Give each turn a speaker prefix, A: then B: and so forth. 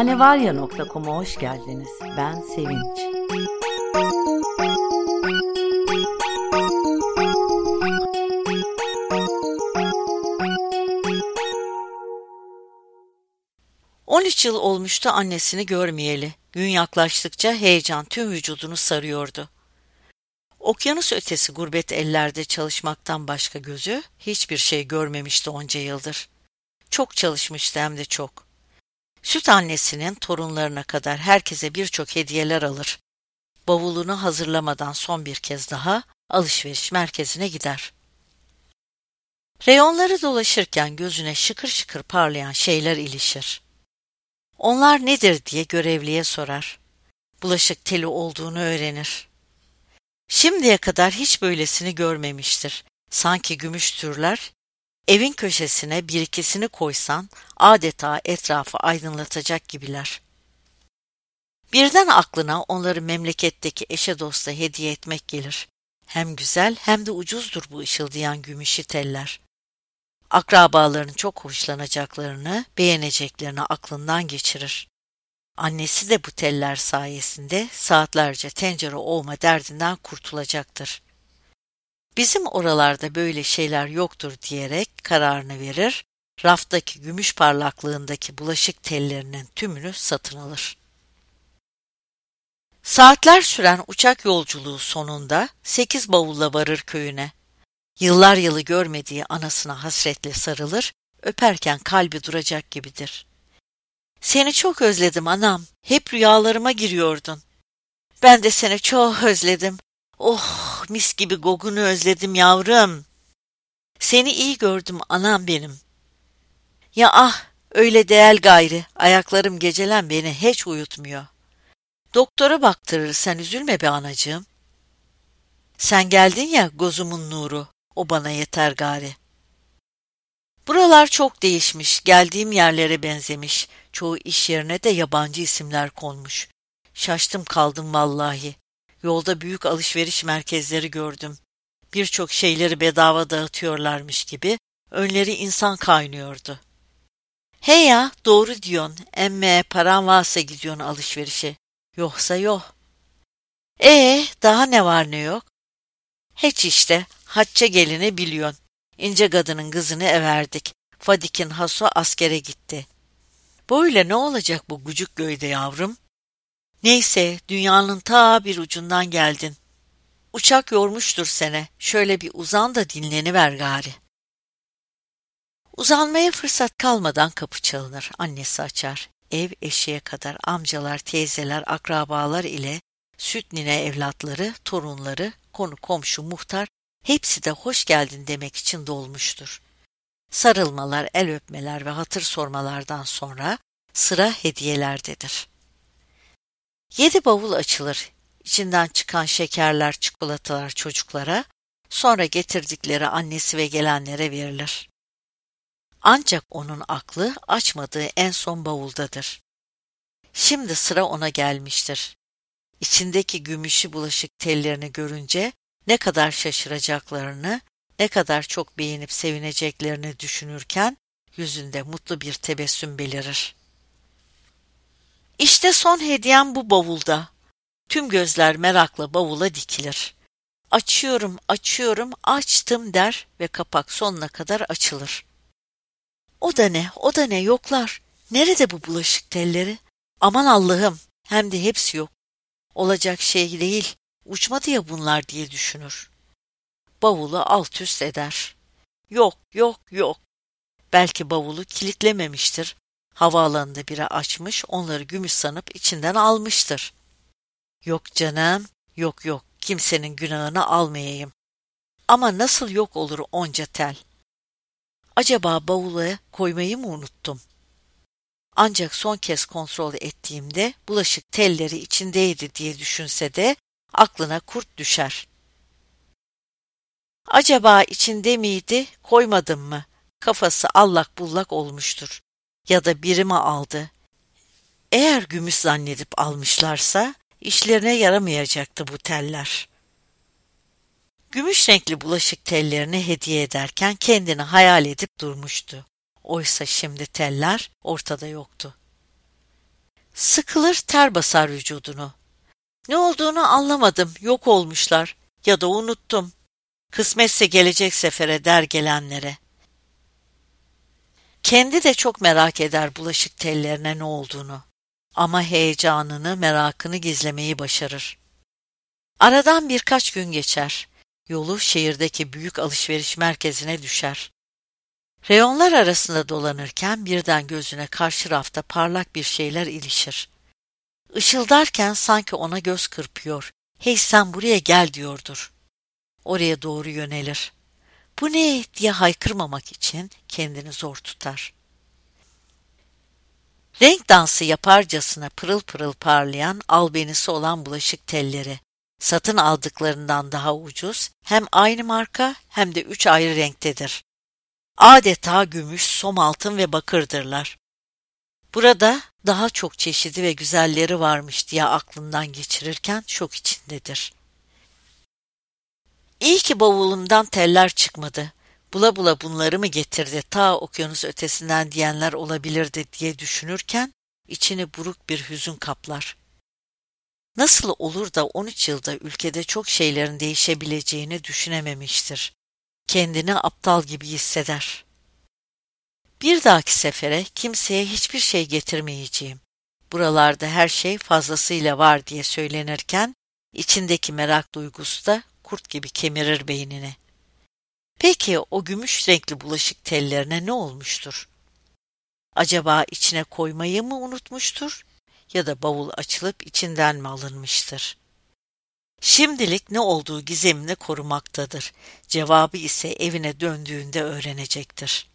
A: Hanevarya.com'a hoş geldiniz. Ben Sevinç. On üç yıl olmuştu annesini görmeyeli. Gün yaklaştıkça heyecan tüm vücudunu sarıyordu. Okyanus ötesi gurbet ellerde çalışmaktan başka gözü hiçbir şey görmemişti onca yıldır. Çok çalışmıştı hem de çok. Süt annesinin torunlarına kadar herkese birçok hediyeler alır. Bavulunu hazırlamadan son bir kez daha alışveriş merkezine gider. Reyonları dolaşırken gözüne şıkır şıkır parlayan şeyler ilişir. Onlar nedir diye görevliye sorar. Bulaşık teli olduğunu öğrenir. Şimdiye kadar hiç böylesini görmemiştir. Sanki gümüş türler Evin köşesine bir ikisini koysan adeta etrafı aydınlatacak gibiler. Birden aklına onları memleketteki eşe dosta hediye etmek gelir. Hem güzel hem de ucuzdur bu ışıldayan gümüşü teller. Akrabaların çok hoşlanacaklarını, beğeneceklerini aklından geçirir. Annesi de bu teller sayesinde saatlerce tencere olma derdinden kurtulacaktır bizim oralarda böyle şeyler yoktur diyerek kararını verir, raftaki gümüş parlaklığındaki bulaşık tellerinin tümünü satın alır. Saatler süren uçak yolculuğu sonunda sekiz bavulla varır köyüne. Yıllar yılı görmediği anasına hasretle sarılır, öperken kalbi duracak gibidir. Seni çok özledim anam, hep rüyalarıma giriyordun. Ben de seni çok özledim, Oh mis gibi gogunu özledim yavrum. Seni iyi gördüm anam benim. Ya ah öyle değer gayri ayaklarım gecelen beni hiç uyutmuyor. Doktora baktırır sen üzülme be anacığım. Sen geldin ya gozumun nuru o bana yeter gari. Buralar çok değişmiş, geldiğim yerlere benzemiş. Çoğu iş yerine de yabancı isimler konmuş. Şaştım kaldım vallahi. Yolda büyük alışveriş merkezleri gördüm. Birçok şeyleri bedava dağıtıyorlarmış gibi önleri insan kaynıyordu. He ya doğru diyorsun emme paran varsa gidiyorsun alışverişe. Yoksa yok. Ee daha ne var ne yok? Hiç işte hacca gelini biliyorsun. İnce kadının kızını everdik. Fadik'in haso askere gitti. Böyle ne olacak bu gucuk göyde yavrum? Neyse dünyanın ta bir ucundan geldin. Uçak yormuştur sene. Şöyle bir uzan da dinleniver gari. Uzanmaya fırsat kalmadan kapı çalınır. Annesi açar. Ev eşeğe kadar amcalar, teyzeler, akrabalar ile süt nine evlatları, torunları, konu komşu, muhtar hepsi de hoş geldin demek için dolmuştur. Sarılmalar, el öpmeler ve hatır sormalardan sonra sıra hediyelerdedir. Yedi bavul açılır. İçinden çıkan şekerler, çikolatalar çocuklara, sonra getirdikleri annesi ve gelenlere verilir. Ancak onun aklı açmadığı en son bavuldadır. Şimdi sıra ona gelmiştir. İçindeki gümüşü bulaşık tellerini görünce ne kadar şaşıracaklarını, ne kadar çok beğenip sevineceklerini düşünürken yüzünde mutlu bir tebessüm belirir. İşte son hediyem bu bavulda. Tüm gözler merakla bavula dikilir. Açıyorum, açıyorum, açtım der ve kapak sonuna kadar açılır. O da ne, o da ne yoklar. Nerede bu bulaşık telleri? Aman Allah'ım, hem de hepsi yok. Olacak şey değil, uçmadı ya bunlar diye düşünür. Bavulu alt üst eder. Yok, yok, yok. Belki bavulu kilitlememiştir Havaalanında biri açmış, onları gümüş sanıp içinden almıştır. Yok canım, yok yok, kimsenin günahını almayayım. Ama nasıl yok olur onca tel? Acaba bavula koymayı mı unuttum? Ancak son kez kontrol ettiğimde bulaşık telleri içindeydi diye düşünse de aklına kurt düşer. Acaba içinde miydi, koymadım mı? Kafası allak bullak olmuştur ya da birimi aldı. Eğer gümüş zannedip almışlarsa işlerine yaramayacaktı bu teller. Gümüş renkli bulaşık tellerini hediye ederken kendini hayal edip durmuştu. Oysa şimdi teller ortada yoktu. Sıkılır ter basar vücudunu. Ne olduğunu anlamadım, yok olmuşlar ya da unuttum. Kısmetse gelecek sefere der gelenlere. Kendi de çok merak eder bulaşık tellerine ne olduğunu. Ama heyecanını, merakını gizlemeyi başarır. Aradan birkaç gün geçer. Yolu şehirdeki büyük alışveriş merkezine düşer. Reyonlar arasında dolanırken birden gözüne karşı rafta parlak bir şeyler ilişir. Işıldarken sanki ona göz kırpıyor. Hey sen buraya gel diyordur. Oraya doğru yönelir. Bu ne diye haykırmamak için kendini zor tutar. Renk dansı yaparcasına pırıl pırıl parlayan albenisi olan bulaşık telleri. Satın aldıklarından daha ucuz, hem aynı marka hem de üç ayrı renktedir. Adeta gümüş, som altın ve bakırdırlar. Burada daha çok çeşidi ve güzelleri varmış diye aklından geçirirken şok içindedir. İyi ki bavulumdan teller çıkmadı. Bula bula bunları mı getirdi ta okyanus ötesinden diyenler olabilirdi diye düşünürken içini buruk bir hüzün kaplar. Nasıl olur da 13 yılda ülkede çok şeylerin değişebileceğini düşünememiştir. Kendini aptal gibi hisseder. Bir dahaki sefere kimseye hiçbir şey getirmeyeceğim. Buralarda her şey fazlasıyla var diye söylenirken içindeki merak duygusu da kurt gibi kemirir beynini. Peki o gümüş renkli bulaşık tellerine ne olmuştur? Acaba içine koymayı mı unutmuştur ya da bavul açılıp içinden mi alınmıştır? Şimdilik ne olduğu gizemini korumaktadır. Cevabı ise evine döndüğünde öğrenecektir.